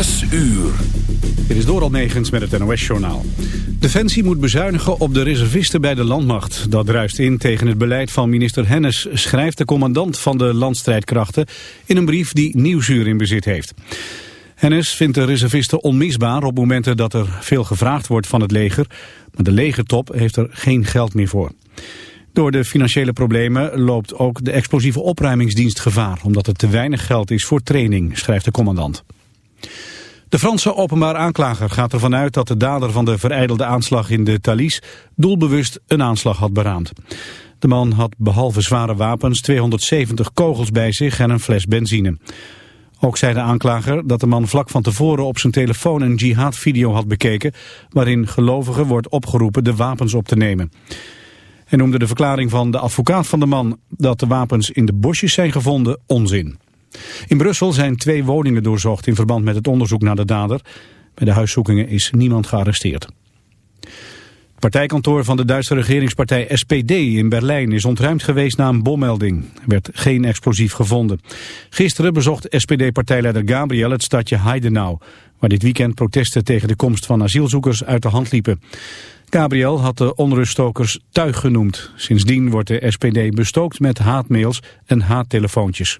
6 uur. Dit is Doral Negens met het NOS-journaal. Defensie moet bezuinigen op de reservisten bij de landmacht. Dat druist in tegen het beleid van minister Hennis... schrijft de commandant van de landstrijdkrachten... in een brief die Nieuwsuur in bezit heeft. Hennis vindt de reservisten onmisbaar op momenten dat er veel gevraagd wordt van het leger. Maar de legertop heeft er geen geld meer voor. Door de financiële problemen loopt ook de explosieve opruimingsdienst gevaar... omdat er te weinig geld is voor training, schrijft de commandant. De Franse openbaar aanklager gaat ervan uit dat de dader van de vereidelde aanslag in de Thalys doelbewust een aanslag had beraamd. De man had behalve zware wapens 270 kogels bij zich en een fles benzine. Ook zei de aanklager dat de man vlak van tevoren op zijn telefoon een jihad-video had bekeken... waarin gelovigen wordt opgeroepen de wapens op te nemen. Hij noemde de verklaring van de advocaat van de man dat de wapens in de bosjes zijn gevonden onzin. In Brussel zijn twee woningen doorzocht in verband met het onderzoek naar de dader. Bij de huiszoekingen is niemand gearresteerd. Het partijkantoor van de Duitse regeringspartij SPD in Berlijn is ontruimd geweest na een bommelding. Er werd geen explosief gevonden. Gisteren bezocht SPD-partijleider Gabriel het stadje Heidenau, waar dit weekend protesten tegen de komst van asielzoekers uit de hand liepen. Gabriel had de onruststokers tuig genoemd. Sindsdien wordt de SPD bestookt met haatmails en haattelefoontjes.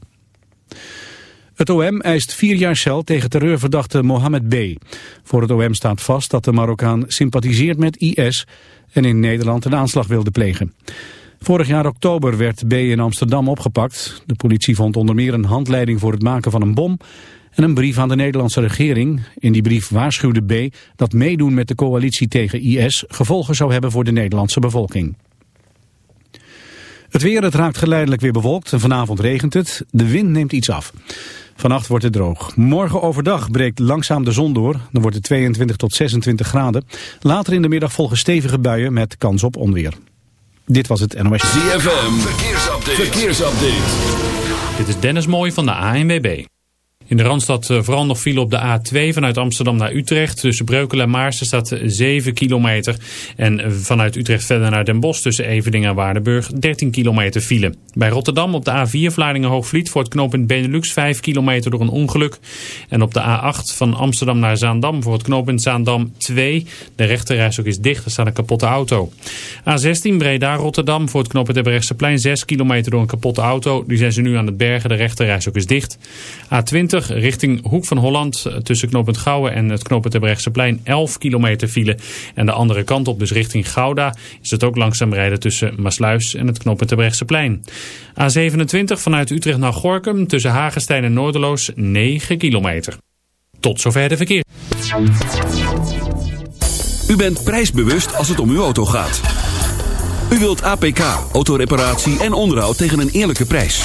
Het OM eist vier jaar cel tegen terreurverdachte Mohammed B. Voor het OM staat vast dat de Marokkaan sympathiseert met IS en in Nederland een aanslag wilde plegen. Vorig jaar oktober werd B in Amsterdam opgepakt. De politie vond onder meer een handleiding voor het maken van een bom en een brief aan de Nederlandse regering. In die brief waarschuwde B dat meedoen met de coalitie tegen IS gevolgen zou hebben voor de Nederlandse bevolking. Het weer, het raakt geleidelijk weer bewolkt en vanavond regent het. De wind neemt iets af. Vannacht wordt het droog. Morgen overdag breekt langzaam de zon door. Dan wordt het 22 tot 26 graden. Later in de middag volgen stevige buien met kans op onweer. Dit was het NOS. ZFM, verkeersupdate. verkeersupdate. Dit is Dennis Mooij van de ANWB. In de Randstad eh, vooral nog file op de A2 vanuit Amsterdam naar Utrecht. Tussen Breukelen en Maarsen staat 7 kilometer. En vanuit Utrecht verder naar Den Bosch tussen Eveningen en Waardenburg 13 kilometer file. Bij Rotterdam op de A4 Vlaardingen-Hoogvliet voor het knooppunt Benelux 5 kilometer door een ongeluk. En op de A8 van Amsterdam naar Zaandam voor het knooppunt Zaandam 2. De rechterreis ook is dicht, er staat een kapotte auto. A16 Breda-Rotterdam voor het knooppunt plein 6 kilometer door een kapotte auto. Die zijn ze nu aan het bergen, de rechterreis ook is dicht. A20 richting Hoek van Holland eh, tussen knooppunt Gouwen en het knooppunt plein 11 kilometer file. En de andere kant op, dus richting Gouda, is het ook langzaam rijden tussen Maasluis en het knooppunt plein. A27 vanuit Utrecht naar Gorkum tussen Hagenstein en Noorderloos 9 kilometer. Tot zover de verkeer. U bent prijsbewust als het om uw auto gaat. U wilt APK, autoreparatie en onderhoud tegen een eerlijke prijs.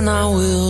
And I will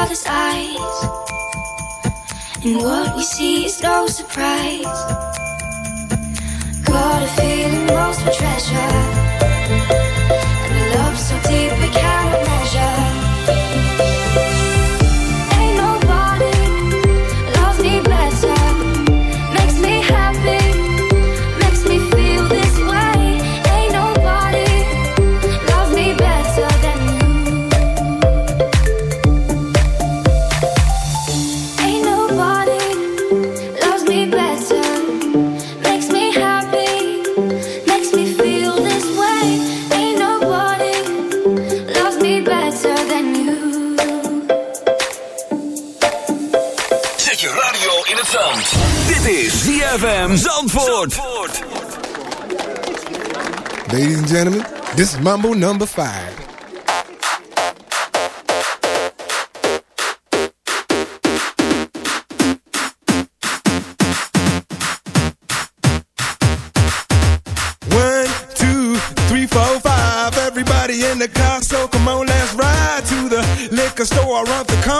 Other's eyes. And what we see is no surprise. Got a feeling most for treasure. And a love so deep we cannot measure. Zandvoort. Dit is ZFM Zandvoort. Zandvoort. Ladies and gentlemen, this is Mambo number 5. store around the corner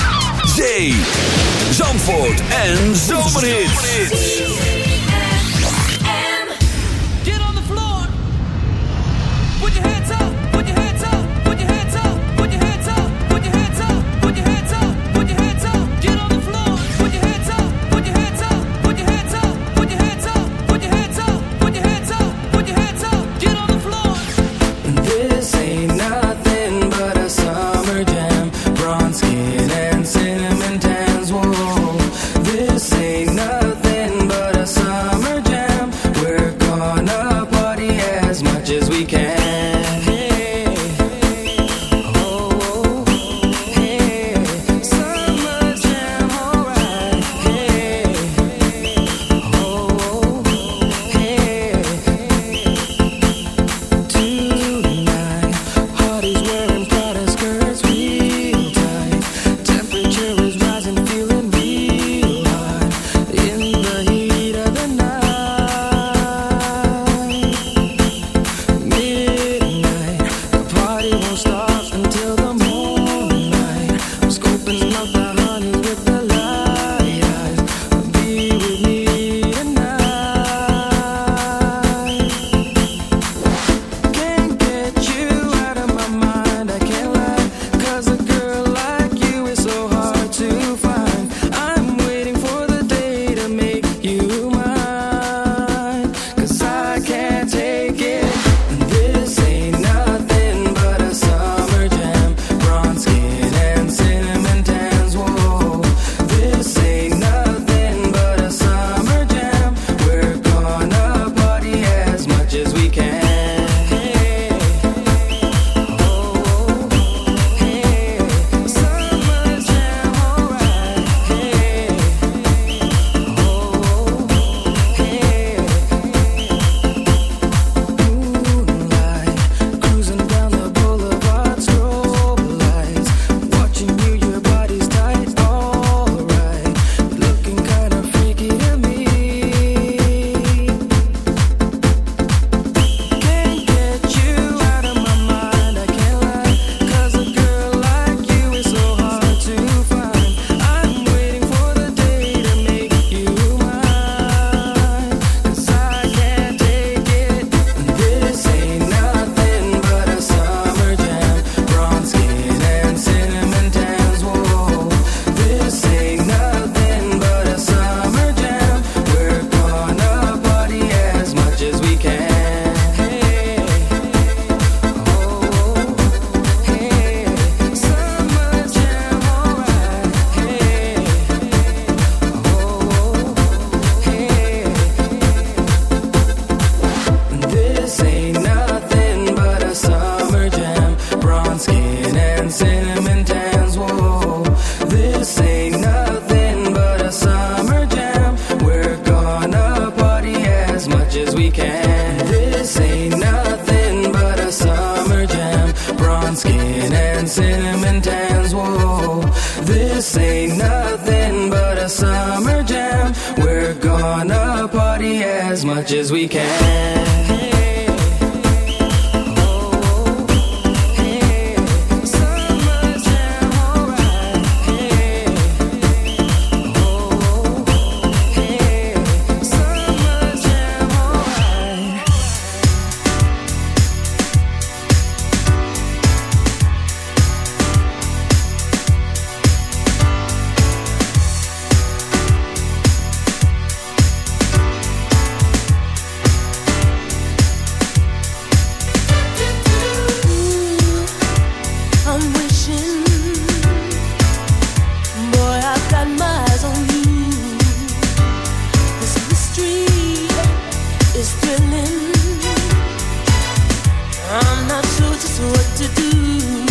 I'm not sure just what to do.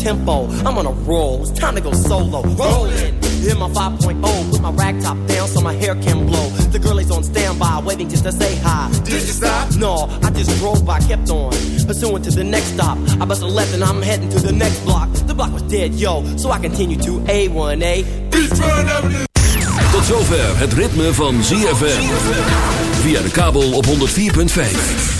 Tempo. I'm on a roll, it's time to go solo. Rolling, hit my 5.0, put my rag top down so my hair can blow. The girl is on standby, waiting just to say hi. Did you stop? No, I just drove by, kept on. Pursuing to the next stop. I bust a left and I'm heading to the next block. The block was dead, yo, so I continue to A1A. Tot zover het ritme van ZFM. Via de kabel op 104.5.